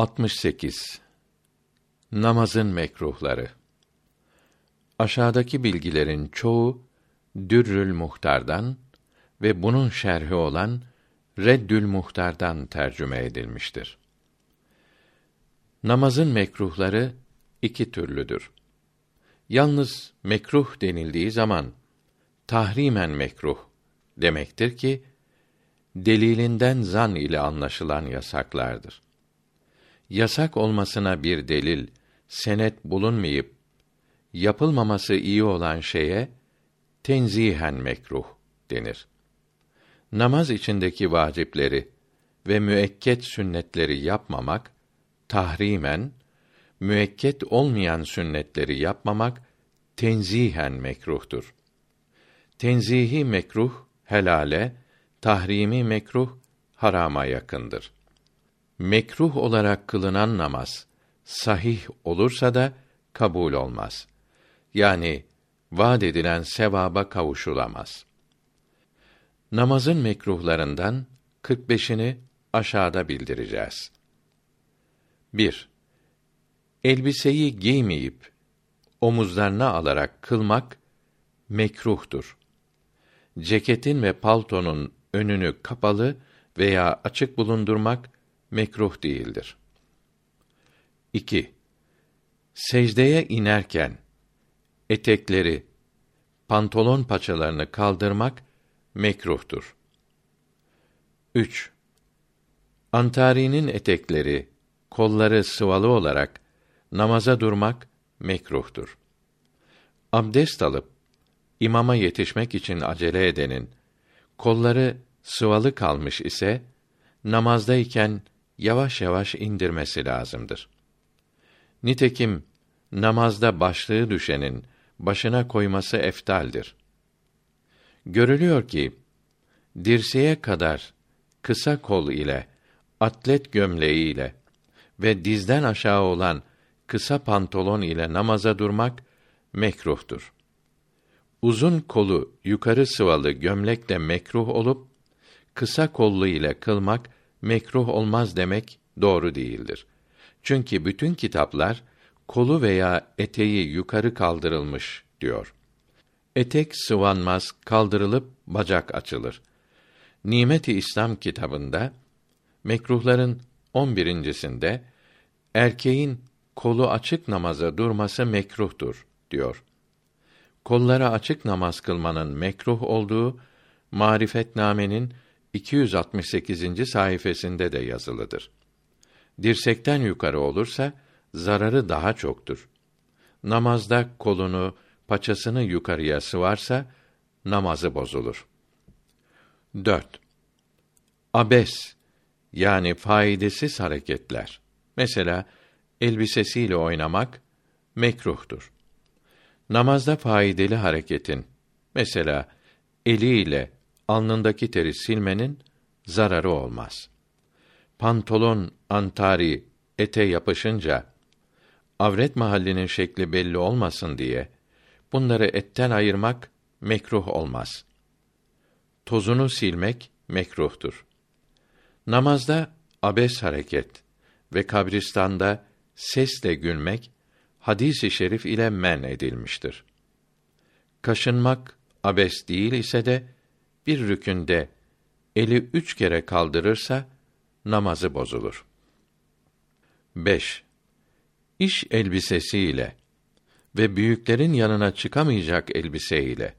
68 Namazın mekruhları Aşağıdaki bilgilerin çoğu Dürrül Muhtar'dan ve bunun şerhi olan Reddül Muhtar'dan tercüme edilmiştir. Namazın mekruhları iki türlüdür. Yalnız mekruh denildiği zaman tahrimen mekruh demektir ki delilinden zan ile anlaşılan yasaklardır. Yasak olmasına bir delil, senet bulunmayıp yapılmaması iyi olan şeye tenzihen mekruh denir. Namaz içindeki vacipleri ve müekket sünnetleri yapmamak tahrimen, müekket olmayan sünnetleri yapmamak tenzihen mekruhtur. Tenzihi mekruh helale, tahrimi mekruh harama yakındır. Mekruh olarak kılınan namaz sahih olursa da kabul olmaz. Yani vaad edilen sevaba kavuşulamaz. Namazın mekruhlarından 45'ini aşağıda bildireceğiz. 1. Elbiseyi giymeyip omuzlarına alarak kılmak mekruhtur. Ceketin ve paltonun önünü kapalı veya açık bulundurmak mekruh değildir. 2. Secdeye inerken etekleri, pantolon paçalarını kaldırmak mekruhtur. 3. Antarinin etekleri, kolları sıvalı olarak namaza durmak mekruhtur. Abdest alıp imama yetişmek için acele edenin kolları sıvalı kalmış ise namazdayken yavaş yavaş indirmesi lazımdır. Nitekim namazda başlığı düşenin başına koyması eftaldir. Görülüyor ki dirseğe kadar kısa kol ile atlet gömleği ile ve dizden aşağı olan kısa pantolon ile namaza durmak mekruhtur. Uzun kolu yukarı sıvalı gömlekle mekruh olup kısa kollu ile kılmak mekruh olmaz demek doğru değildir. Çünkü bütün kitaplar kolu veya eteği yukarı kaldırılmış diyor. Etek sıvanmaz, kaldırılıp bacak açılır. Nimeti İslam kitabında mekruhların on birincisinde erkeğin kolu açık namaza durması mekruhtur diyor. Kollara açık namaz kılmanın mekruh olduğu Marifetname'nin 268. sayfasında de yazılıdır. Dirsekten yukarı olursa zararı daha çoktur. Namazda kolunu, paçasını yukarıya sıvarsa namazı bozulur. 4. Abes yani faydasız hareketler. Mesela elbisesiyle oynamak mekruhtur. Namazda faydalı hareketin mesela eliyle alnındaki teri silmenin zararı olmaz. Pantolon, antari, ete yapışınca avret mahallinin şekli belli olmasın diye bunları etten ayırmak mekruh olmaz. Tozunu silmek mekruhtur. Namazda abes hareket ve kabristanda sesle gülmek hadisi şerif ile men edilmiştir. Kaşınmak abes değil ise de bir rükünde eli üç kere kaldırırsa namazı bozulur. 5. İş elbisesiyle ve büyüklerin yanına çıkamayacak elbiseyle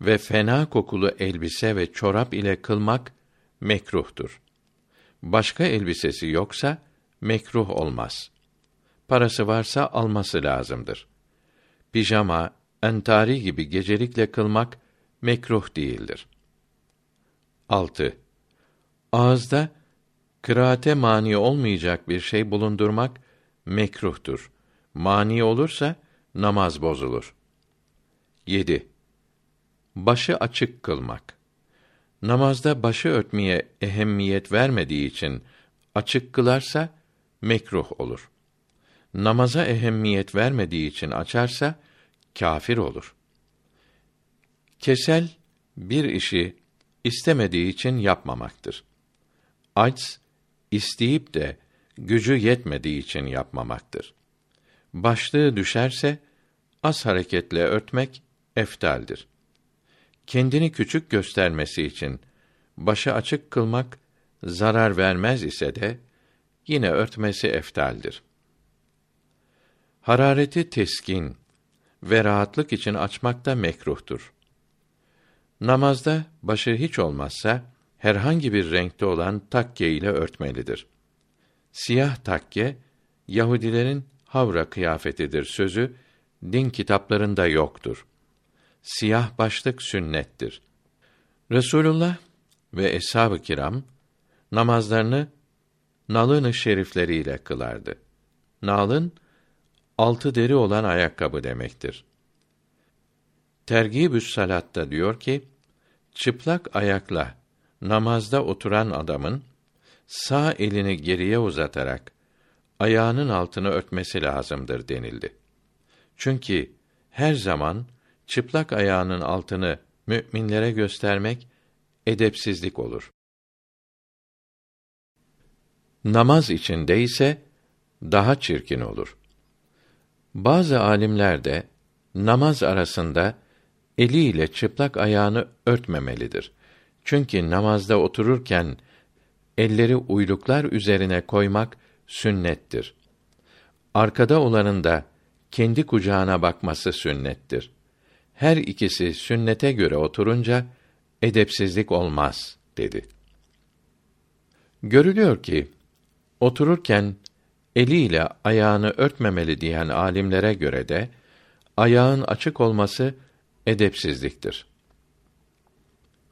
ve fena kokulu elbise ve çorap ile kılmak mekruhtur. Başka elbisesi yoksa mekruh olmaz. Parası varsa alması lazımdır. Pijama, entari gibi gecelikle kılmak mekruh değildir. 6. Ağızda kıraate mani olmayacak bir şey bulundurmak mekruhtur. Mani olursa namaz bozulur. 7. Başı açık kılmak. Namazda başı örtmeye ehemmiyet vermediği için açık kılarsa mekruh olur. Namaza ehemmiyet vermediği için açarsa kafir olur. Kesel bir işi istemediği için yapmamaktır. Aç isteyip de gücü yetmediği için yapmamaktır. Başlığı düşerse az hareketle örtmek eftaldir. Kendini küçük göstermesi için başı açık kılmak zarar vermez ise de yine örtmesi eftaldir. Harareti teskin ve rahatlık için açmak da mekruhtur. Namazda başı hiç olmazsa herhangi bir renkte olan takke ile örtmelidir. Siyah takke Yahudilerin havra kıyafetidir sözü din kitaplarında yoktur. Siyah başlık sünnettir. Resulullah ve eshab-ı kiram namazlarını nalın şerifleriyle kılardı. Nalın altı deri olan ayakkabı demektir. Tergibü's Salat'ta diyor ki, çıplak ayakla namazda oturan adamın sağ elini geriye uzatarak ayağının altını örtmesi lazımdır denildi. Çünkü her zaman çıplak ayağının altını müminlere göstermek edepsizlik olur. Namaz içinde ise daha çirkin olur. Bazı alimler de namaz arasında eliyle çıplak ayağını örtmemelidir. Çünkü namazda otururken elleri uyluklar üzerine koymak sünnettir. Arkada olanın da kendi kucağına bakması sünnettir. Her ikisi sünnete göre oturunca edepsizlik olmaz dedi. Görülüyor ki otururken eliyle ayağını örtmemeli diyen alimlere göre de ayağın açık olması edepsizliktir.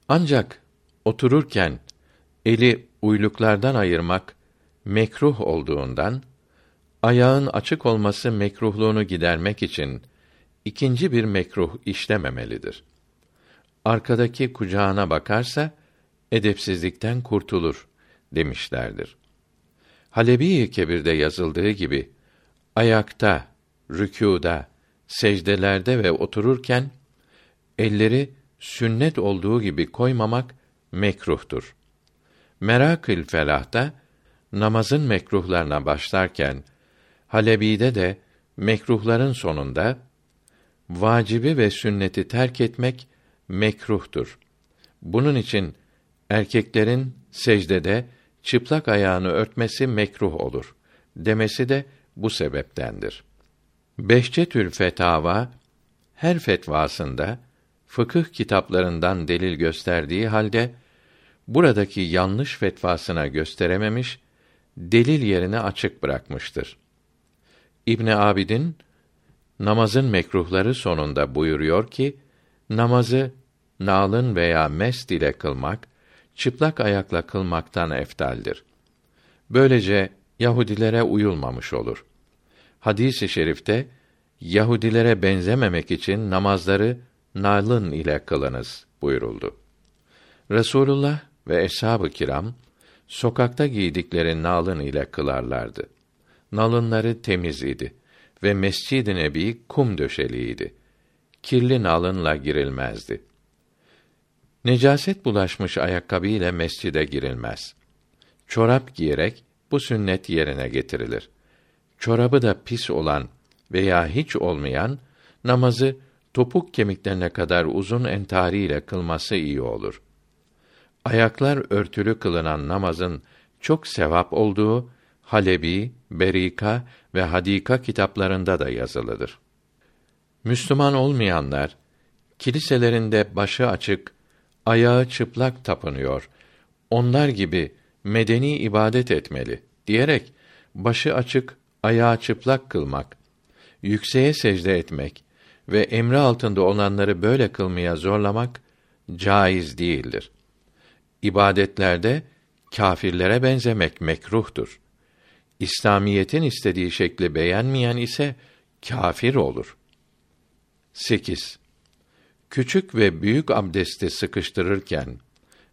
Ancak otururken eli uyluklardan ayırmak mekruh olduğundan ayağın açık olması mekruhluğunu gidermek için ikinci bir mekruh işlememelidir. Arkadaki kucağına bakarsa edepsizlikten kurtulur demişlerdir. Halebi Kebir'de yazıldığı gibi ayakta, rükûda, secdelerde ve otururken elleri sünnet olduğu gibi koymamak mekruhtur. Merakül Felah'ta namazın mekruhlarına başlarken Halebi'de de mekruhların sonunda vacibi ve sünneti terk etmek mekruhtur. Bunun için erkeklerin secdede çıplak ayağını örtmesi mekruh olur demesi de bu sebeptendir. Beşçetül Fetava her fetvasında fıkıh kitaplarından delil gösterdiği halde buradaki yanlış fetvasına gösterememiş, delil yerine açık bırakmıştır. İbn Abidin namazın mekruhları sonunda buyuruyor ki namazı nalın veya mest ile kılmak çıplak ayakla kılmaktan eftaldir. Böylece Yahudilere uyulmamış olur. Hadis-i şerifte Yahudilere benzememek için namazları nalın ile kılınız buyuruldu. Resulullah ve eshab-ı kiram sokakta giydikleri nalın ile kılarlardı. Nalınları temiz idi ve Mescid-i Nebi kum döşeliydi. Kirli nalınla girilmezdi. Necaset bulaşmış ayakkabı ile mescide girilmez. Çorap giyerek bu sünnet yerine getirilir. Çorabı da pis olan veya hiç olmayan namazı topuk kemiklerine kadar uzun entari ile kılması iyi olur. Ayaklar örtülü kılınan namazın çok sevap olduğu Halebi, Berika ve Hadika kitaplarında da yazılıdır. Müslüman olmayanlar kiliselerinde başı açık, ayağı çıplak tapınıyor. Onlar gibi medeni ibadet etmeli diyerek başı açık, ayağı çıplak kılmak, yükseğe secde etmek ve emri altında olanları böyle kılmaya zorlamak caiz değildir. İbadetlerde kâfirlere benzemek mekruhtur. İslamiyetin istediği şekli beğenmeyen ise kâfir olur. 8. Küçük ve büyük abdesti sıkıştırırken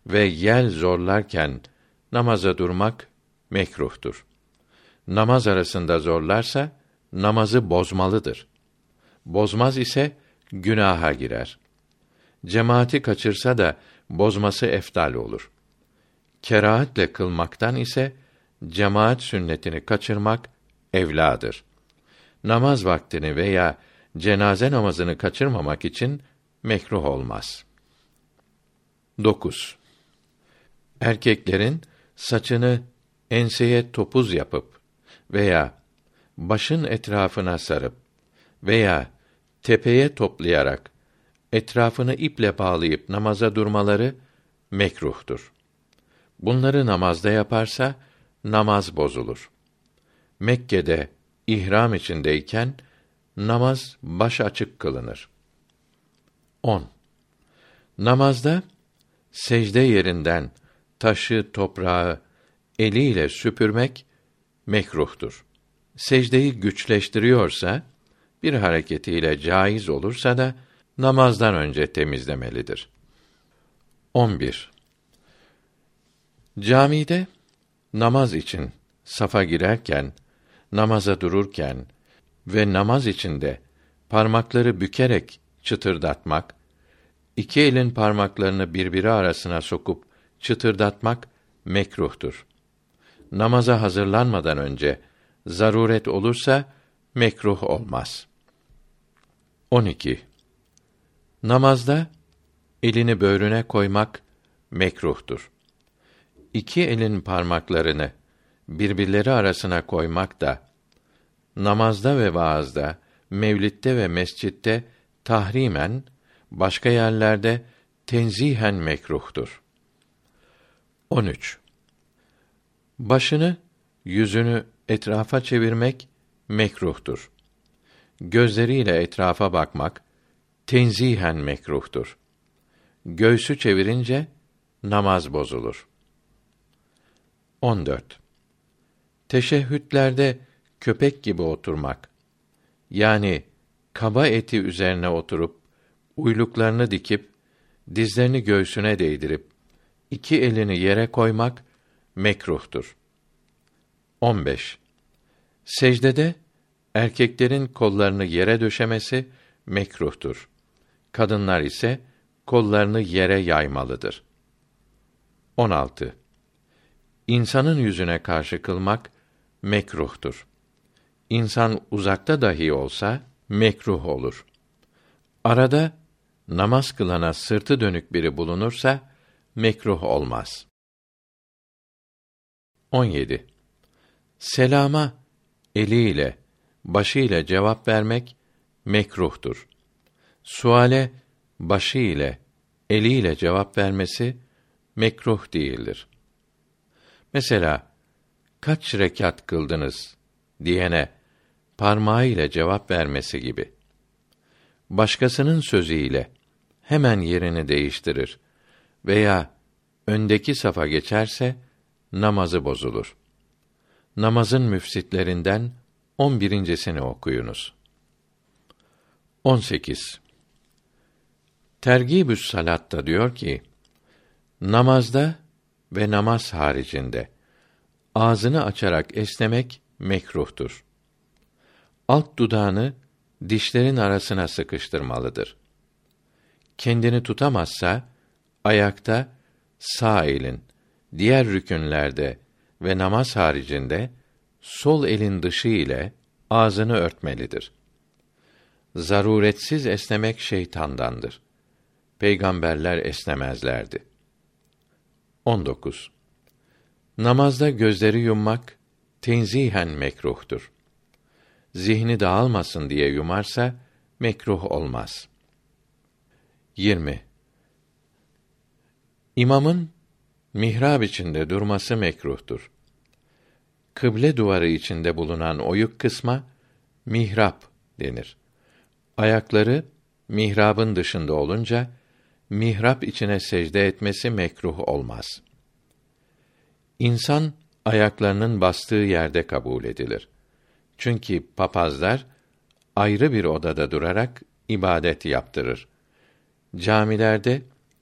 ve yel zorlarken namaza durmak mekruhtur. Namaz arasında zorlarsa namazı bozmalıdır. Bozmaz ise günaha girer. Cemaati kaçırsa da bozması eftal olur. Kerahatle kılmaktan ise cemaat sünnetini kaçırmak evladır. Namaz vaktini veya cenaze namazını kaçırmamak için mekruh olmaz. 9. Erkeklerin saçını enseye topuz yapıp veya başın etrafına sarıp veya tepeye toplayarak etrafını iple bağlayıp namaza durmaları mekruhtur. Bunları namazda yaparsa namaz bozulur. Mekke'de ihram içindeyken namaz baş açık kılınır. 10. Namazda secde yerinden taşı, toprağı eliyle süpürmek mekruhtur. Secdeyi güçleştiriyorsa bir hareketiyle caiz olursa da namazdan önce temizlemelidir. 11. Camide namaz için safa girerken, namaza dururken ve namaz içinde parmakları bükerek çıtırdatmak, iki elin parmaklarını birbiri arasına sokup çıtırdatmak mekruhtur. Namaza hazırlanmadan önce zaruret olursa mekruh olmaz. 12. Namazda elini böğrüne koymak mekruhtur. İki elin parmaklarını birbirleri arasına koymak da namazda ve vaazda, mevlitte ve mescitte tahrimen, başka yerlerde tenzihen mekruhtur. 13. Başını, yüzünü etrafa çevirmek mekruhtur. Gözleriyle etrafa bakmak tenzihen mekruhtur. Göğsü çevirince namaz bozulur. 14. Teşehhütlerde köpek gibi oturmak yani kaba eti üzerine oturup uyluklarını dikip dizlerini göğsüne değdirip iki elini yere koymak mekruhtur. 15. Secdede erkeklerin kollarını yere döşemesi mekruhtur. Kadınlar ise kollarını yere yaymalıdır. 16. İnsanın yüzüne karşı kılmak mekruhtur. İnsan uzakta dahi olsa mekruh olur. Arada namaz kılana sırtı dönük biri bulunursa mekruh olmaz. 17. Selama eliyle, başıyla cevap vermek mekruhtur. Suale başı ile, eliyle cevap vermesi mekruh değildir. Mesela kaç rekat kıldınız diyene parmağı ile cevap vermesi gibi. Başkasının sözüyle hemen yerini değiştirir veya öndeki safa geçerse namazı bozulur. Namazın müfsitlerinden on birincisini okuyunuz. 18. Tergibüs Salat'ta diyor ki, namazda ve namaz haricinde ağzını açarak esnemek mekruhtur. Alt dudağını dişlerin arasına sıkıştırmalıdır. Kendini tutamazsa ayakta sağ elin, diğer rükünlerde ve namaz haricinde sol elin dışı ile ağzını örtmelidir. Zaruretsiz esnemek şeytandandır. Peygamberler esnemezlerdi. 19. Namazda gözleri yummak tenzihen mekruhtur. Zihni dağılmasın diye yumarsa mekruh olmaz. 20. İmamın mihrab içinde durması mekruhtur. Kıble duvarı içinde bulunan oyuk kısma mihrap denir. Ayakları mihrabın dışında olunca mihrap içine secde etmesi mekruh olmaz. İnsan ayaklarının bastığı yerde kabul edilir. Çünkü papazlar ayrı bir odada durarak ibadet yaptırır. Camilerde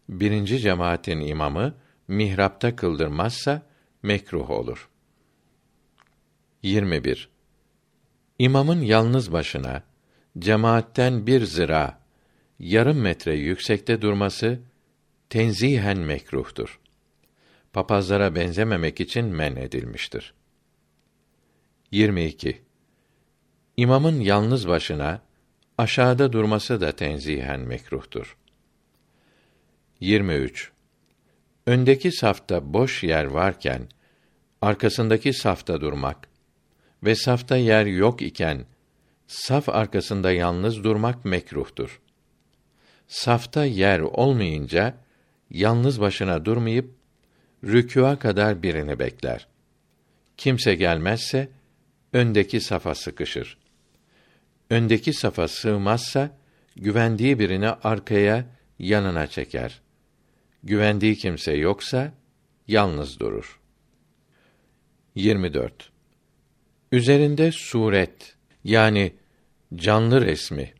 birinci cemaatin imamı mihrapta kıldırmazsa mekruh olur. 21. İmamın yalnız başına cemaatten bir zira yarım metre yüksekte durması tenzihen mekruhtur. Papazlara benzememek için men edilmiştir. 22. İmamın yalnız başına aşağıda durması da tenzihen mekruhtur. 23. Öndeki safta boş yer varken arkasındaki safta durmak ve safta yer yok iken saf arkasında yalnız durmak mekruhtur. Safta yer olmayınca yalnız başına durmayıp rükûa kadar birini bekler. Kimse gelmezse öndeki safa sıkışır. Öndeki safa sığmazsa güvendiği birini arkaya yanına çeker. Güvendiği kimse yoksa yalnız durur. 24. Üzerinde suret yani canlı resmi,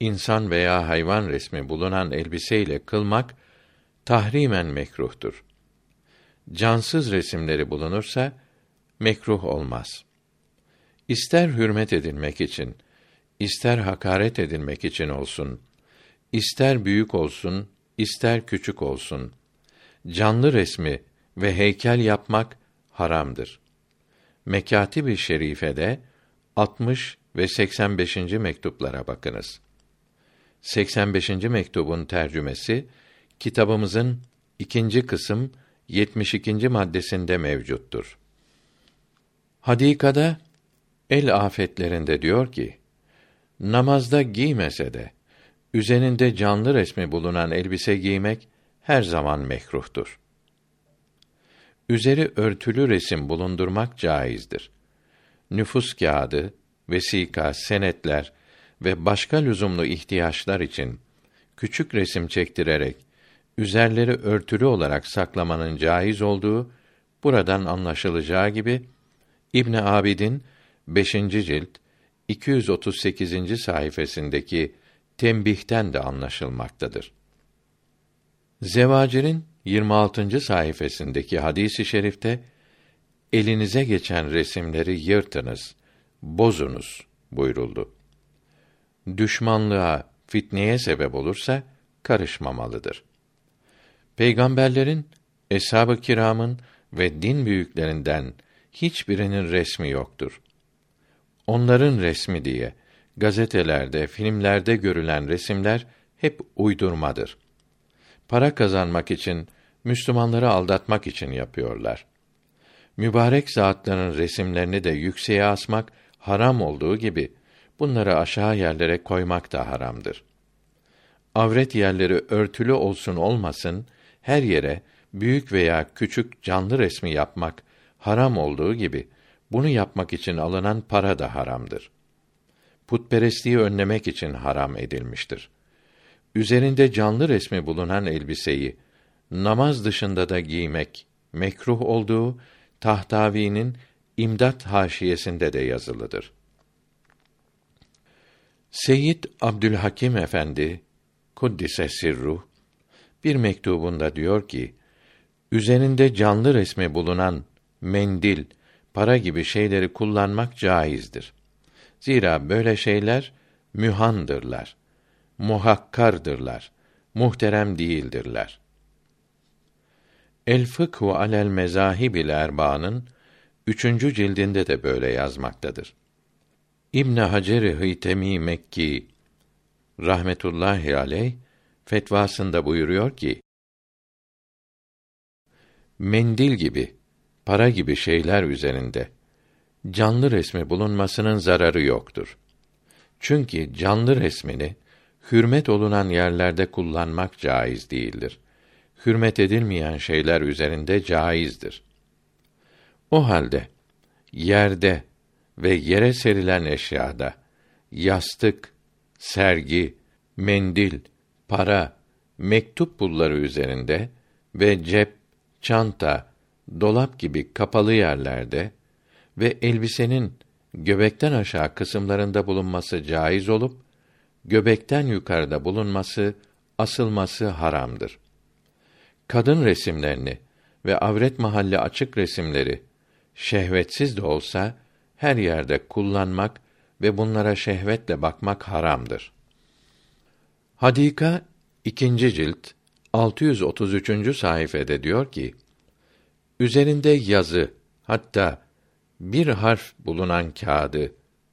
insan veya hayvan resmi bulunan elbiseyle kılmak tahrimen mekruhtur. Cansız resimleri bulunursa mekruh olmaz. İster hürmet edilmek için, ister hakaret edilmek için olsun, ister büyük olsun, ister küçük olsun, canlı resmi ve heykel yapmak haramdır. Mekatib-i Şerife'de 60 ve 85. mektuplara bakınız. 85. mektubun tercümesi kitabımızın ikinci kısım 72. maddesinde mevcuttur. Hadikada el afetlerinde diyor ki: Namazda giymese de üzerinde canlı resmi bulunan elbise giymek her zaman mekruhtur. Üzeri örtülü resim bulundurmak caizdir. Nüfus kağıdı, vesika, senetler ve başka lüzumlu ihtiyaçlar için küçük resim çektirerek üzerleri örtülü olarak saklamanın caiz olduğu buradan anlaşılacağı gibi İbn Abidin 5. cilt 238. sayfasındaki tembihten de anlaşılmaktadır. Zevacir'in 26. sayfasındaki hadisi i şerifte elinize geçen resimleri yırtınız, bozunuz buyuruldu. Düşmanlığa, fitneye sebep olursa karışmamalıdır. Peygamberlerin, eshab-ı kiramın ve din büyüklerinden hiçbirinin resmi yoktur. Onların resmi diye gazetelerde, filmlerde görülen resimler hep uydurmadır. Para kazanmak için, Müslümanları aldatmak için yapıyorlar. Mübarek zatların resimlerini de yükseğe asmak haram olduğu gibi bunları aşağı yerlere koymak da haramdır. Avret yerleri örtülü olsun olmasın her yere büyük veya küçük canlı resmi yapmak haram olduğu gibi bunu yapmak için alınan para da haramdır. Putperestliği önlemek için haram edilmiştir. Üzerinde canlı resmi bulunan elbiseyi namaz dışında da giymek mekruh olduğu Tahtavi'nin İmdat haşiyesinde de yazılıdır. Seyyid Abdülhakim Efendi kuddise sirruh bir mektubunda diyor ki: Üzerinde canlı resmi bulunan mendil, para gibi şeyleri kullanmak caizdir. Zira böyle şeyler mühandırlar, muhakkardırlar, muhterem değildirler. El Fıkhu alel Mezahibil Erba'nın üçüncü cildinde de böyle yazmaktadır. İbn Hacer Hıytemi Mekki rahmetullahi aleyh fetvasında buyuruyor ki mendil gibi para gibi şeyler üzerinde canlı resmi bulunmasının zararı yoktur. Çünkü canlı resmini hürmet olunan yerlerde kullanmak caiz değildir. Hürmet edilmeyen şeyler üzerinde caizdir. O halde yerde ve yere serilen eşyada yastık, sergi, mendil, para, mektup pulları üzerinde ve cep, çanta, dolap gibi kapalı yerlerde ve elbisenin göbekten aşağı kısımlarında bulunması caiz olup göbekten yukarıda bulunması, asılması haramdır. Kadın resimlerini ve avret mahalli açık resimleri şehvetsiz de olsa her yerde kullanmak ve bunlara şehvetle bakmak haramdır. Hadika ikinci cilt 633. sayfede diyor ki: Üzerinde yazı, hatta bir harf bulunan kağıdı,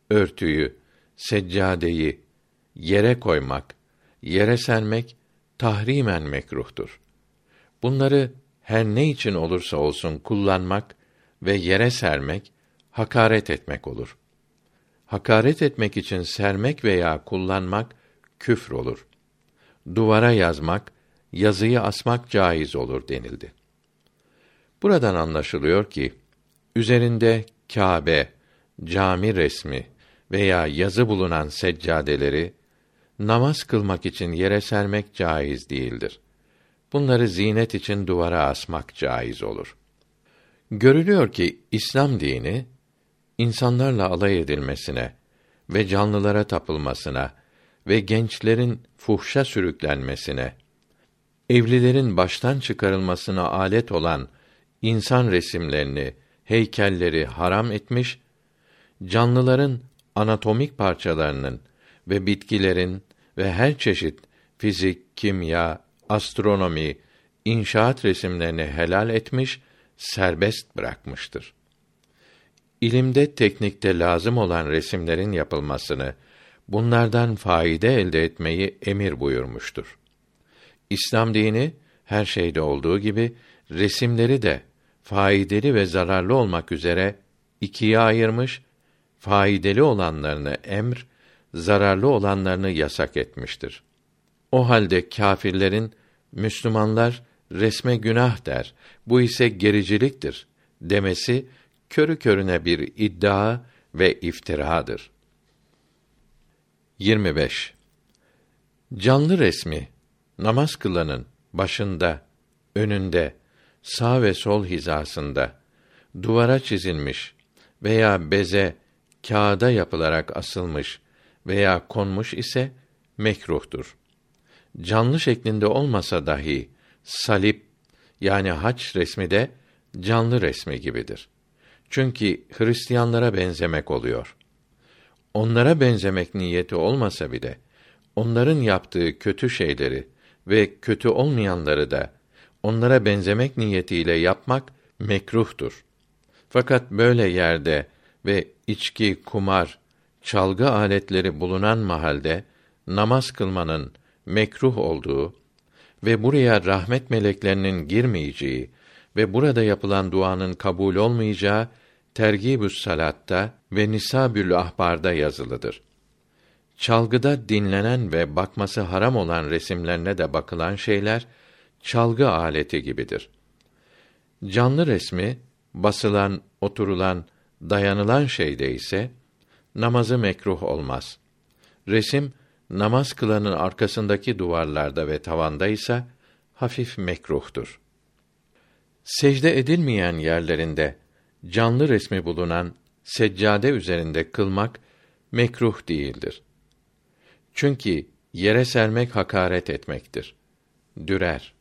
örtüyü, seccadeyi yere koymak, yere sermek tahrimen mekruhtur. Bunları her ne için olursa olsun kullanmak ve yere sermek hakaret etmek olur. Hakaret etmek için sermek veya kullanmak küfür olur. Duvara yazmak, yazıyı asmak caiz olur denildi. Buradan anlaşılıyor ki üzerinde Kâbe, cami resmi veya yazı bulunan seccadeleri namaz kılmak için yere sermek caiz değildir. Bunları zinet için duvara asmak caiz olur. Görülüyor ki İslam dini insanlarla alay edilmesine ve canlılara tapılmasına ve gençlerin fuhşa sürüklenmesine, evlilerin baştan çıkarılmasına alet olan insan resimlerini, heykelleri haram etmiş, canlıların anatomik parçalarının ve bitkilerin ve her çeşit fizik, kimya, astronomi, inşaat resimlerini helal etmiş, serbest bırakmıştır. İlimde, teknikte lazım olan resimlerin yapılmasını, bunlardan faide elde etmeyi emir buyurmuştur. İslam dini her şeyde olduğu gibi resimleri de faydalı ve zararlı olmak üzere ikiye ayırmış, faydalı olanlarını emr, zararlı olanlarını yasak etmiştir. O halde kâfirlerin Müslümanlar resme günah der, bu ise gericiliktir demesi körü körüne bir iddia ve iftiradır. 25. Canlı resmi namaz kılanın başında, önünde, sağ ve sol hizasında duvara çizilmiş veya beze kağıda yapılarak asılmış veya konmuş ise mekruhtur. Canlı şeklinde olmasa dahi salip yani haç resmi de canlı resmi gibidir. Çünkü Hristiyanlara benzemek oluyor. Onlara benzemek niyeti olmasa bile onların yaptığı kötü şeyleri ve kötü olmayanları da onlara benzemek niyetiyle yapmak mekruhtur. Fakat böyle yerde ve içki, kumar, çalgı aletleri bulunan mahalde namaz kılmanın mekruh olduğu ve buraya rahmet meleklerinin girmeyeceği ve burada yapılan duanın kabul olmayacağı Tergibü's Salat'ta ve Nisabül Ahbar'da yazılıdır. Çalgıda dinlenen ve bakması haram olan resimlerine de bakılan şeyler çalgı aleti gibidir. Canlı resmi basılan, oturulan, dayanılan şeyde ise namazı mekruh olmaz. Resim namaz kılanın arkasındaki duvarlarda ve tavanda ise hafif mekruhtur. Secde edilmeyen yerlerinde canlı resmi bulunan seccade üzerinde kılmak mekruh değildir. Çünkü yere sermek hakaret etmektir. Dürer.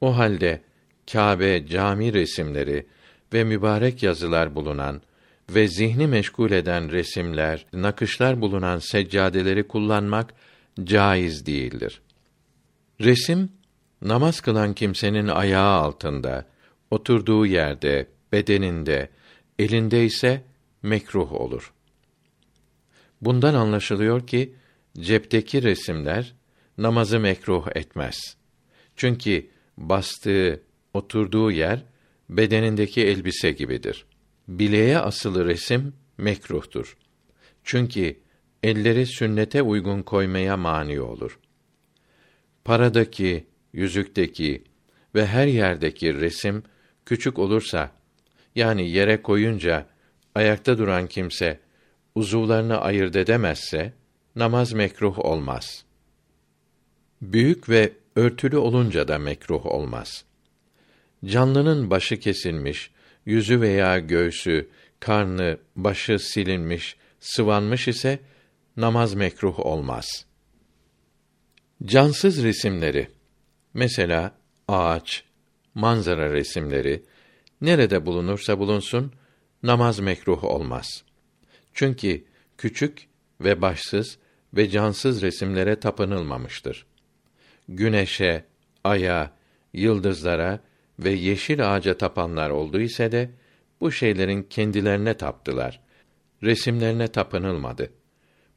O halde Kâbe, cami resimleri ve mübarek yazılar bulunan ve zihni meşgul eden resimler, nakışlar bulunan seccadeleri kullanmak caiz değildir. Resim namaz kılan kimsenin ayağı altında, oturduğu yerde, bedeninde, elinde ise mekruh olur. Bundan anlaşılıyor ki cepteki resimler namazı mekruh etmez. Çünkü bastığı, oturduğu yer bedenindeki elbise gibidir. Bileğe asılı resim mekruhtur. Çünkü elleri sünnete uygun koymaya mani olur. Paradaki, yüzükteki ve her yerdeki resim küçük olursa yani yere koyunca ayakta duran kimse uzuvlarını ayırt edemezse namaz mekruh olmaz. Büyük ve örtülü olunca da mekruh olmaz. Canlının başı kesilmiş, yüzü veya göğsü, karnı, başı silinmiş, sıvanmış ise namaz mekruh olmaz. Cansız resimleri mesela ağaç, manzara resimleri nerede bulunursa bulunsun namaz mekruh olmaz. Çünkü küçük ve başsız ve cansız resimlere tapınılmamıştır. Güneşe, aya, yıldızlara ve yeşil ağaca tapanlar oldu ise de bu şeylerin kendilerine taptılar. Resimlerine tapınılmadı.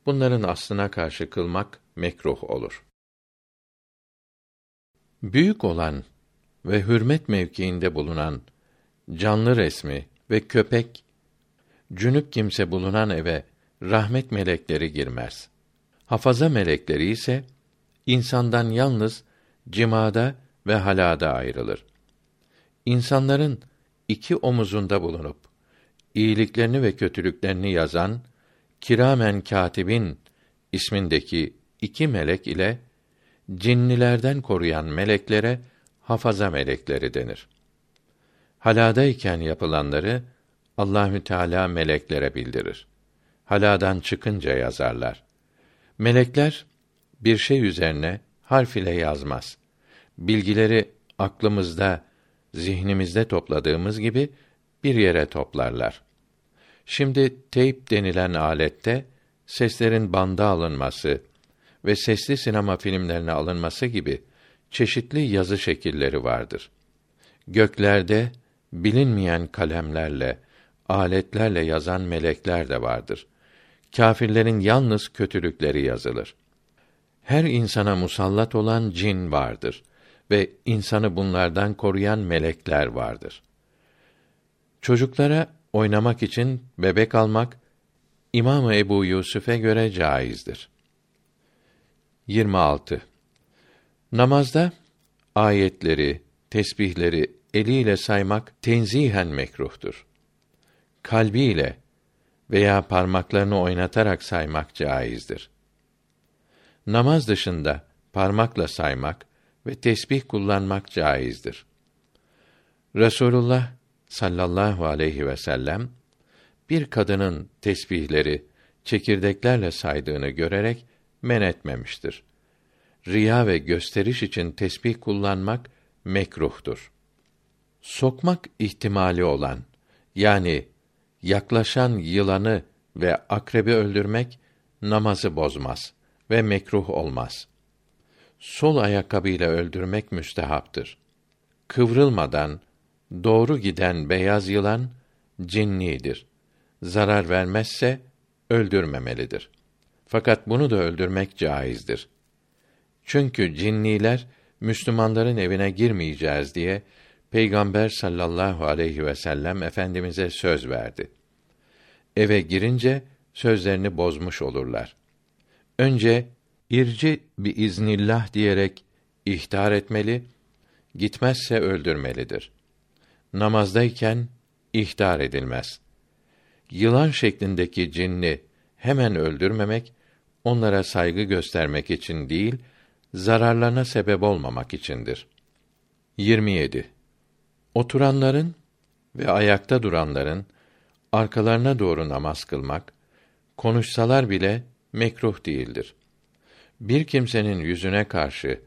Bunların aslına karşı kılmak mekruh olur. Büyük olan ve hürmet mevkiinde bulunan canlı resmi ve köpek cünüp kimse bulunan eve rahmet melekleri girmez. Hafaza melekleri ise insandan yalnız cimada ve halada ayrılır. İnsanların iki omuzunda bulunup iyiliklerini ve kötülüklerini yazan kiramen katibin ismindeki iki melek ile cinnilerden koruyan meleklere hafaza melekleri denir. Haladayken yapılanları Allahü Teala meleklere bildirir. Haladan çıkınca yazarlar. Melekler bir şey üzerine harf ile yazmaz. Bilgileri aklımızda, zihnimizde topladığımız gibi bir yere toplarlar. Şimdi teyp denilen alette seslerin banda alınması ve sesli sinema filmlerine alınması gibi çeşitli yazı şekilleri vardır. Göklerde bilinmeyen kalemlerle, aletlerle yazan melekler de vardır. Kâfirlerin yalnız kötülükleri yazılır. Her insana musallat olan cin vardır ve insanı bunlardan koruyan melekler vardır. Çocuklara oynamak için bebek almak İmam Ebu Yusuf'e göre caizdir. 26. Namazda ayetleri, tesbihleri eliyle saymak tenzihen mekruhtur. Kalbiyle veya parmaklarını oynatarak saymak caizdir. Namaz dışında parmakla saymak ve tesbih kullanmak caizdir. Resulullah sallallahu aleyhi ve sellem bir kadının tesbihleri çekirdeklerle saydığını görerek men etmemiştir. Riya ve gösteriş için tesbih kullanmak mekruhtur. Sokmak ihtimali olan yani yaklaşan yılanı ve akrebi öldürmek namazı bozmaz ve mekruh olmaz. Sol ayakkabıyla öldürmek müstehaptır. Kıvrılmadan doğru giden beyaz yılan cinnidir. Zarar vermezse öldürmemelidir. Fakat bunu da öldürmek caizdir. Çünkü cinniler Müslümanların evine girmeyeceğiz diye Peygamber sallallahu aleyhi ve sellem efendimize söz verdi. Eve girince sözlerini bozmuş olurlar. Önce irci bir iznillah diyerek ihtar etmeli, gitmezse öldürmelidir. Namazdayken ihtar edilmez. Yılan şeklindeki cinni hemen öldürmemek, onlara saygı göstermek için değil, zararlarına sebep olmamak içindir. 27. Oturanların ve ayakta duranların arkalarına doğru namaz kılmak, konuşsalar bile mekruh değildir. Bir kimsenin yüzüne karşı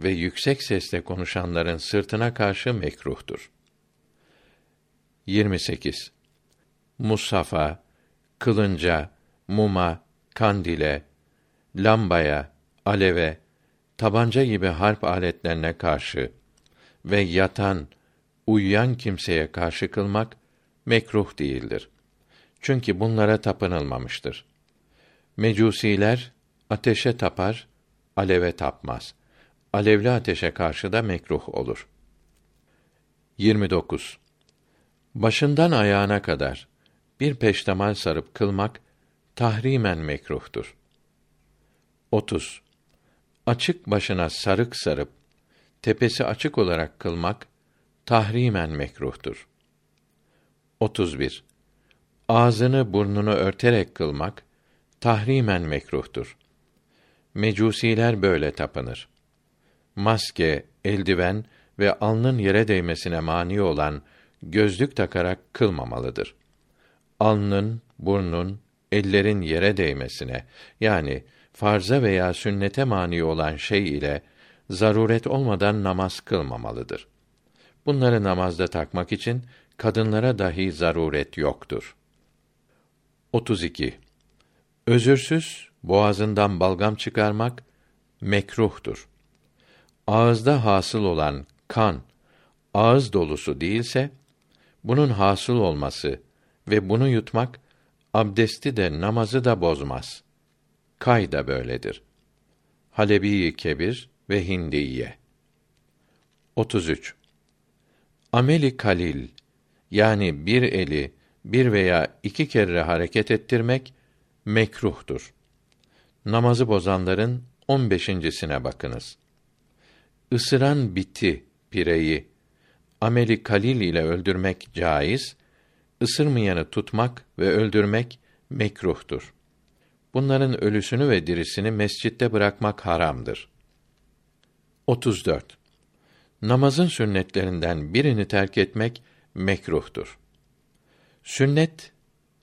ve yüksek sesle konuşanların sırtına karşı mekruhtur. 28. Musafa, kılınca, muma, kandile, lambaya, aleve, tabanca gibi harp aletlerine karşı ve yatan, uyuyan kimseye karşı kılmak mekruh değildir. Çünkü bunlara tapınılmamıştır. Mecusiler ateşe tapar, aleve tapmaz. Alevli ateşe karşı da mekruh olur. 29. Başından ayağına kadar bir peştemal sarıp kılmak tahrimen mekruhtur. 30. Açık başına sarık sarıp tepesi açık olarak kılmak tahrimen mekruhtur. 31. Ağzını burnunu örterek kılmak tahrimen mekruhtur. Mecusiler böyle tapınır. Maske, eldiven ve alnın yere değmesine mani olan gözlük takarak kılmamalıdır. Alnın, burnun, ellerin yere değmesine yani farza veya sünnete mani olan şey ile zaruret olmadan namaz kılmamalıdır. Bunları namazda takmak için kadınlara dahi zaruret yoktur. 32. Özürsüz boğazından balgam çıkarmak mekruhtur. Ağızda hasıl olan kan ağız dolusu değilse Bunun hasıl olması ve bunu yutmak abdesti de namazı da bozmaz. Kay da böyledir. Halebi Kebir ve Hindiye 33. Ameli kalil yani bir eli bir veya iki kere hareket ettirmek mekruhtur. Namazı bozanların on beşincisine bakınız. Isıran biti, pireyi, ameli kalil ile öldürmek caiz, ısırmayanı tutmak ve öldürmek mekruhtur. Bunların ölüsünü ve dirisini mescitte bırakmak haramdır. 34. Namazın sünnetlerinden birini terk etmek mekruhtur. Sünnet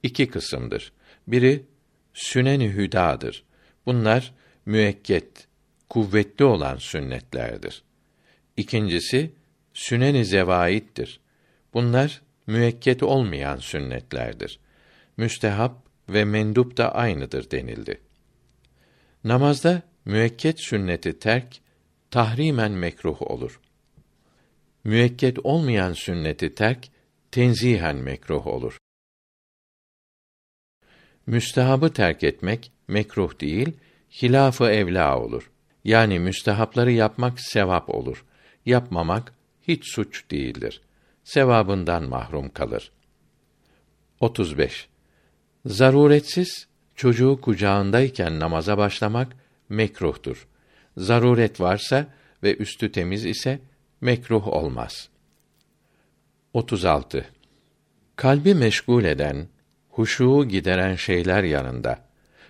iki kısımdır. Biri sünen-i hüdadır. Bunlar müekket, kuvvetli olan sünnetlerdir. İkincisi sünen-i zevaittir. Bunlar müekket olmayan sünnetlerdir. Müstehap ve mendup da aynıdır denildi. Namazda müekket sünneti terk tahrimen mekruh olur. Müekket olmayan sünneti terk tenzihen mekruh olur. Müstehabı terk etmek mekruh değil, hilafı evla olur. Yani müstehapları yapmak sevap olur. Yapmamak hiç suç değildir. Sevabından mahrum kalır. 35. Zaruretsiz çocuğu kucağındayken namaza başlamak mekruhtur. Zaruret varsa ve üstü temiz ise mekruh olmaz. 36. Kalbi meşgul eden, huşuğu gideren şeyler yanında,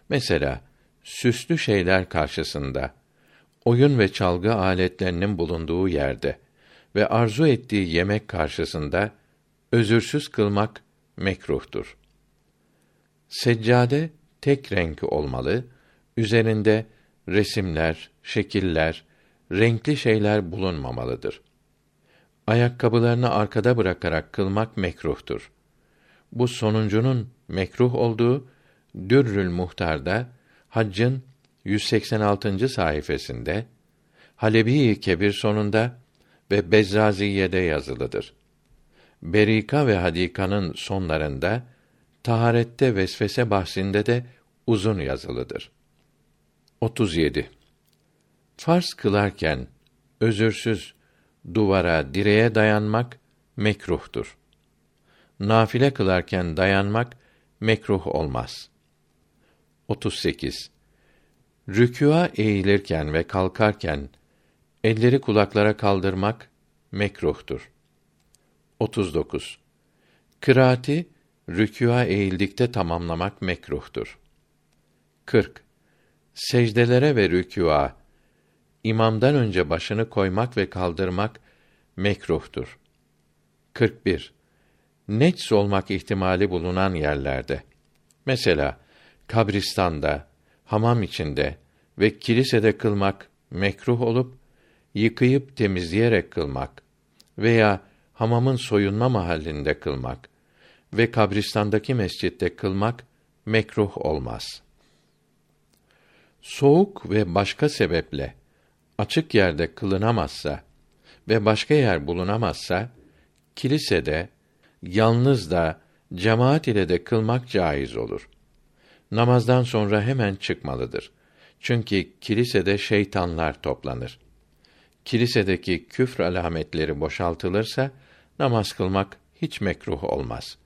mesela süslü şeyler karşısında, oyun ve çalgı aletlerinin bulunduğu yerde ve arzu ettiği yemek karşısında özürsüz kılmak mekruhtur. Seccade tek renk olmalı, üzerinde resimler, şekiller, renkli şeyler bulunmamalıdır. Ayakkabılarını arkada bırakarak kılmak mekruhtur. Bu sonuncunun mekruh olduğu Dürrül Muhtar'da Haccın 186. sayfasında Halebi Kebir sonunda ve Bezzaziye'de yazılıdır. Berika ve Hadika'nın sonlarında taharette vesvese bahsinde de uzun yazılıdır. 37. Farz kılarken özürsüz duvara, direğe dayanmak mekruhtur. Nafile kılarken dayanmak mekruh olmaz. 38. Rükûa eğilirken ve kalkarken elleri kulaklara kaldırmak mekruhtur. 39. Kıraati rükûa eğildikte tamamlamak mekruhtur. 40. Secdelere ve rükûa imamdan önce başını koymak ve kaldırmak mekruhtur. 41. Nets olmak ihtimali bulunan yerlerde mesela kabristanda, hamam içinde ve kilisede kılmak mekruh olup yıkayıp temizleyerek kılmak veya hamamın soyunma mahallinde kılmak ve kabristandaki mescitte kılmak mekruh olmaz. Soğuk ve başka sebeple açık yerde kılınamazsa ve başka yer bulunamazsa kilisede yalnız da cemaat ile de kılmak caiz olur. Namazdan sonra hemen çıkmalıdır. Çünkü kilisede şeytanlar toplanır. Kilisedeki küfr alametleri boşaltılırsa namaz kılmak hiç mekruh olmaz.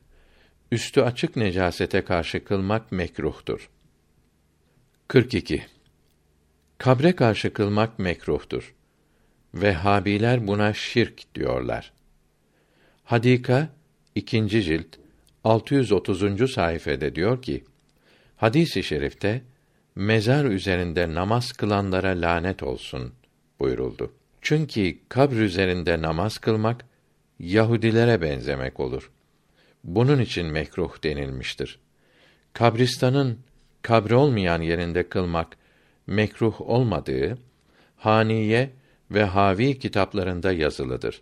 Üstü açık necasete karşı kılmak mekruhtur. 42. Kabre karşı kılmak mekruhtur. Vehhabiler buna şirk diyorlar. Hadika 2. cilt 630. sayfede diyor ki: Hadis-i şerifte mezar üzerinde namaz kılanlara lanet olsun buyuruldu. Çünkü kabr üzerinde namaz kılmak Yahudilere benzemek olur. Bunun için mekruh denilmiştir. Kabristanın kabri olmayan yerinde kılmak mekruh olmadığı Haniye ve Havi kitaplarında yazılıdır.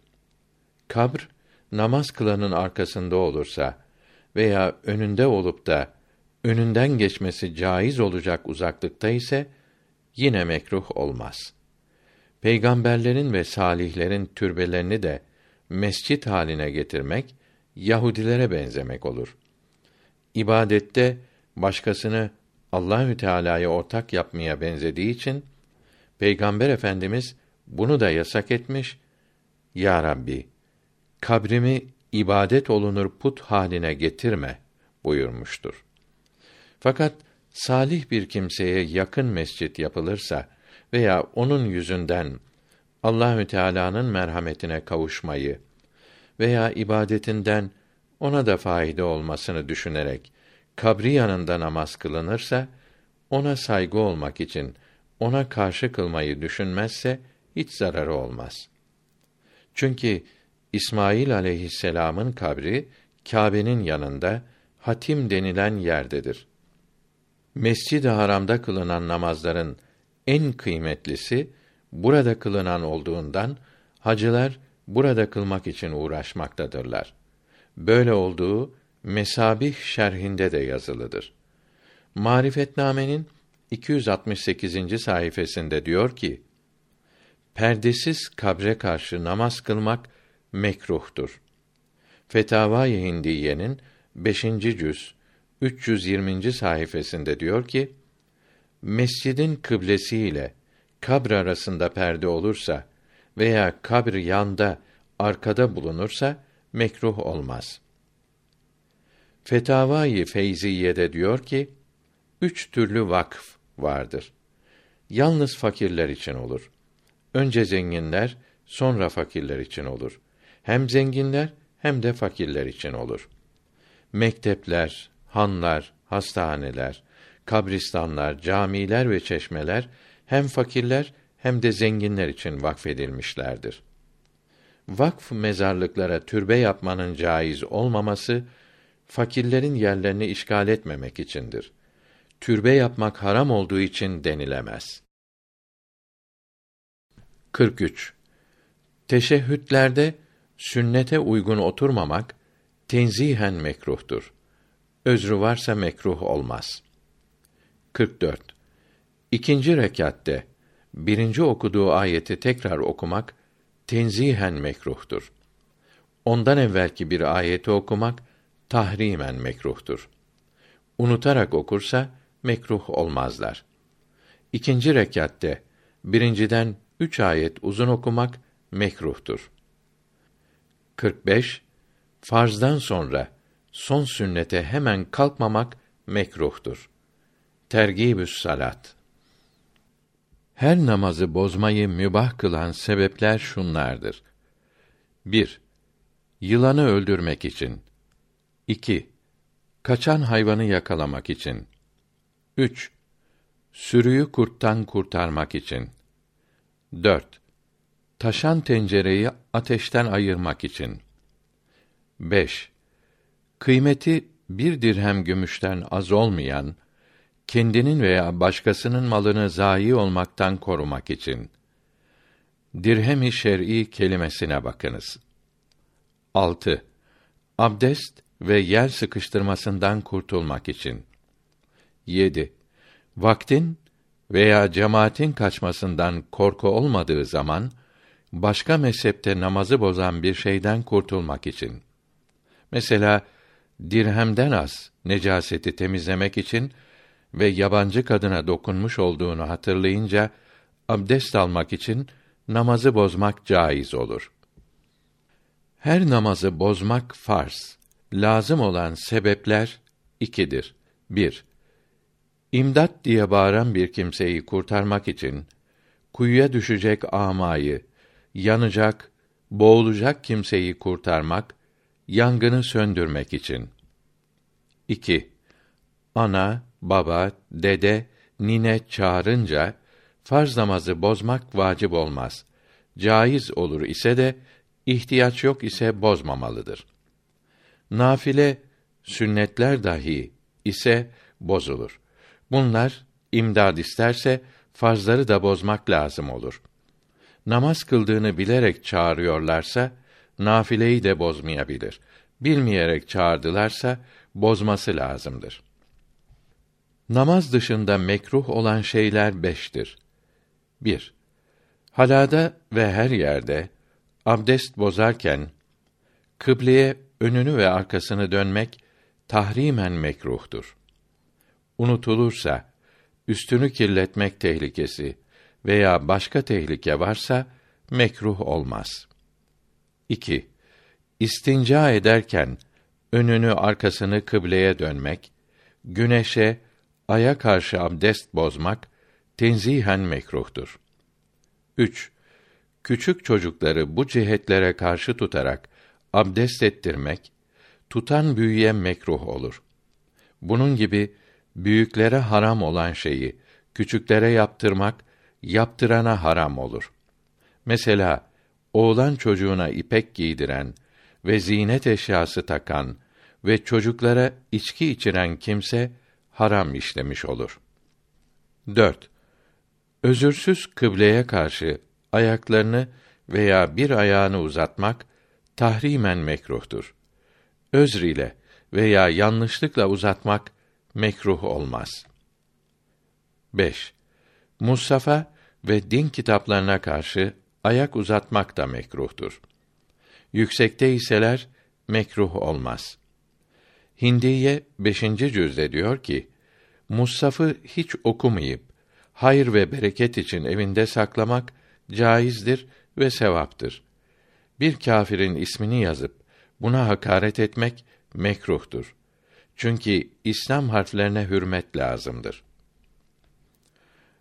Kabr namaz kılanın arkasında olursa veya önünde olup da önünden geçmesi caiz olacak uzaklıkta ise yine mekruh olmaz. Peygamberlerin ve salihlerin türbelerini de mescit haline getirmek Yahudilere benzemek olur. İbadette başkasını Allahü Teala'ya ortak yapmaya benzediği için Peygamber Efendimiz bunu da yasak etmiş. Ya Rabbi, kabrimi ibadet olunur put haline getirme buyurmuştur. Fakat salih bir kimseye yakın mescit yapılırsa veya onun yüzünden Allahü Teala'nın merhametine kavuşmayı veya ibadetinden ona da fayda olmasını düşünerek kabri yanında namaz kılınırsa ona saygı olmak için ona karşı kılmayı düşünmezse hiç zararı olmaz. Çünkü İsmail aleyhisselam'ın kabri Kâbe'nin yanında Hatim denilen yerdedir. Mescid-i Haram'da kılınan namazların en kıymetlisi burada kılınan olduğundan hacılar burada kılmak için uğraşmaktadırlar. Böyle olduğu Mesabih şerhinde de yazılıdır. Marifetname'nin 268. sayfasında diyor ki: Perdesiz kabre karşı namaz kılmak mekruhtur. Fetavai Hindiye'nin 5. cüz 320. sayfasında diyor ki: Mescidin kıblesi ile kabr arasında perde olursa veya kabr yanda arkada bulunursa mekruh olmaz. Fetavai Feyziye'de diyor ki, üç türlü vakf vardır. Yalnız fakirler için olur. Önce zenginler, sonra fakirler için olur. Hem zenginler hem de fakirler için olur. Mektepler, hanlar, hastaneler, kabristanlar, camiler ve çeşmeler hem fakirler hem de zenginler için vakfedilmişlerdir. Vakf mezarlıklara türbe yapmanın caiz olmaması fakirlerin yerlerini işgal etmemek içindir. Türbe yapmak haram olduğu için denilemez. 43. Teşehhütlerde sünnete uygun oturmamak tenzihen mekruhtur. Özrü varsa mekruh olmaz. 44. İkinci rekatte birinci okuduğu ayeti tekrar okumak tenzihen mekruhtur. Ondan evvelki bir ayeti okumak tahrimen mekruhtur. Unutarak okursa mekruh olmazlar. İkinci rekatte birinciden üç ayet uzun okumak mekruhtur. 45 Farzdan sonra son sünnete hemen kalkmamak mekruhtur. Tergibüs salat. Her namazı bozmayı mübah kılan sebepler şunlardır. 1. Yılanı öldürmek için. 2. Kaçan hayvanı yakalamak için. 3. Sürüyü kurttan kurtarmak için. 4. Taşan tencereyi ateşten ayırmak için. 5. Kıymeti bir dirhem gümüşten az olmayan, kendinin veya başkasının malını zayi olmaktan korumak için. Dirhem-i şer'i kelimesine bakınız. 6. Abdest ve yer sıkıştırmasından kurtulmak için. 7. Vaktin veya cemaatin kaçmasından korku olmadığı zaman başka mezhepte namazı bozan bir şeyden kurtulmak için. Mesela dirhemden az necaseti temizlemek için ve yabancı kadına dokunmuş olduğunu hatırlayınca abdest almak için namazı bozmak caiz olur. Her namazı bozmak farz. Lazım olan sebepler ikidir. Bir, İmdat diye bağıran bir kimseyi kurtarmak için kuyuya düşecek amayı, yanacak, boğulacak kimseyi kurtarmak, yangını söndürmek için. 2. Ana, baba, dede, nine çağırınca farz namazı bozmak vacip olmaz. Caiz olur ise de ihtiyaç yok ise bozmamalıdır. Nafile sünnetler dahi ise bozulur. Bunlar imdad isterse farzları da bozmak lazım olur. Namaz kıldığını bilerek çağırıyorlarsa nafileyi de bozmayabilir. Bilmeyerek çağırdılarsa bozması lazımdır. Namaz dışında mekruh olan şeyler beştir. 1. Halada ve her yerde abdest bozarken kıbleye önünü ve arkasını dönmek tahrimen mekruhtur. Unutulursa üstünü kirletmek tehlikesi veya başka tehlike varsa mekruh olmaz. 2. İstinca ederken önünü arkasını kıbleye dönmek, güneşe, aya karşı abdest bozmak tenzihen mekruhtur. 3. Küçük çocukları bu cihetlere karşı tutarak abdest ettirmek tutan büyüye mekruh olur. Bunun gibi büyüklere haram olan şeyi küçüklere yaptırmak yaptırana haram olur. Mesela oğlan çocuğuna ipek giydiren ve zinet eşyası takan ve çocuklara içki içiren kimse haram işlemiş olur. 4. Özürsüz kıbleye karşı ayaklarını veya bir ayağını uzatmak tahrimen mekruhtur. Özr ile veya yanlışlıkla uzatmak mekruh olmaz. 5. Musafa ve din kitaplarına karşı ayak uzatmak da mekruhtur. Yüksekte iseler mekruh olmaz. Hindiye 5. cüzde diyor ki: Mussaf'ı hiç okumayıp hayır ve bereket için evinde saklamak caizdir ve sevaptır. Bir kâfirin ismini yazıp buna hakaret etmek mekruhtur. Çünkü İslam harflerine hürmet lazımdır.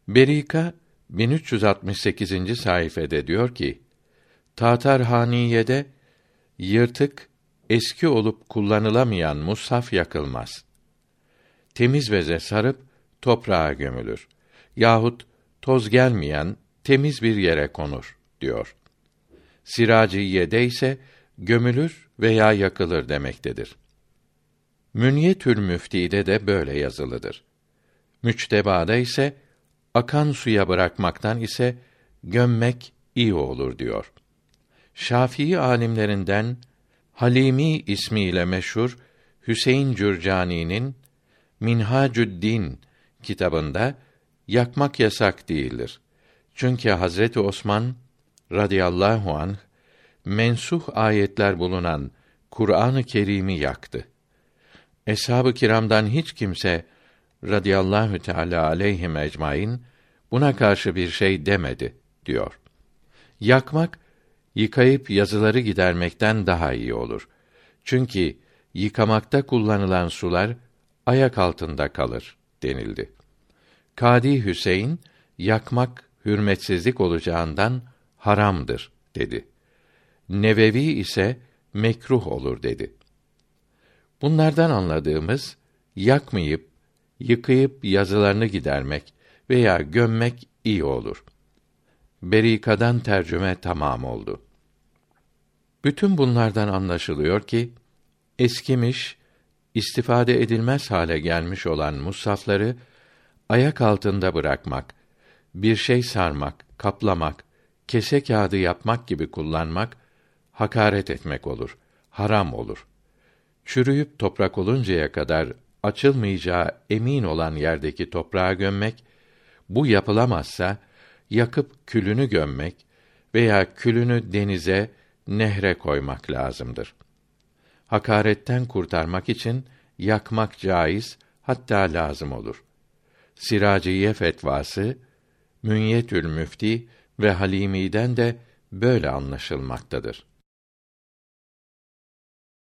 Berika 1368. sayfede diyor ki: Tatar Haniye'de yırtık, eski olup kullanılamayan mushaf yakılmaz. Temiz beze sarıp toprağa gömülür. Yahut toz gelmeyen temiz bir yere konur diyor. Siraciye'de ise gömülür veya yakılır demektedir. Münyetül Müfti'de de böyle yazılıdır. Müçteba'da ise akan suya bırakmaktan ise gömmek iyi olur diyor. Şafii alimlerinden Halimi ismiyle meşhur Hüseyin Cürcani'nin Minhacü'd-Din kitabında yakmak yasak değildir. Çünkü Hazreti Osman radıyallahu anh mensuh ayetler bulunan Kur'an-ı Kerim'i yaktı. Eshab-ı kiramdan hiç kimse radıyallahu teala aleyhim ecmaîn buna karşı bir şey demedi diyor. Yakmak yıkayıp yazıları gidermekten daha iyi olur. Çünkü yıkamakta kullanılan sular ayak altında kalır denildi. Kadi Hüseyin yakmak hürmetsizlik olacağından haramdır dedi. Nevevi ise mekruh olur dedi. Bunlardan anladığımız yakmayıp yıkayıp yazılarını gidermek veya gömmek iyi olur. Berika'dan tercüme tamam oldu. Bütün bunlardan anlaşılıyor ki eskimiş, istifade edilmez hale gelmiş olan musafları ayak altında bırakmak, bir şey sarmak, kaplamak, kese kağıdı yapmak gibi kullanmak hakaret etmek olur, haram olur. Çürüyüp toprak oluncaya kadar açılmayacağı emin olan yerdeki toprağa gömmek, bu yapılamazsa yakıp külünü gömmek veya külünü denize, nehre koymak lazımdır. Hakaretten kurtarmak için yakmak caiz, hatta lazım olur. Siraciye fetvası, Münyetül Müfti ve Halimi'den de böyle anlaşılmaktadır.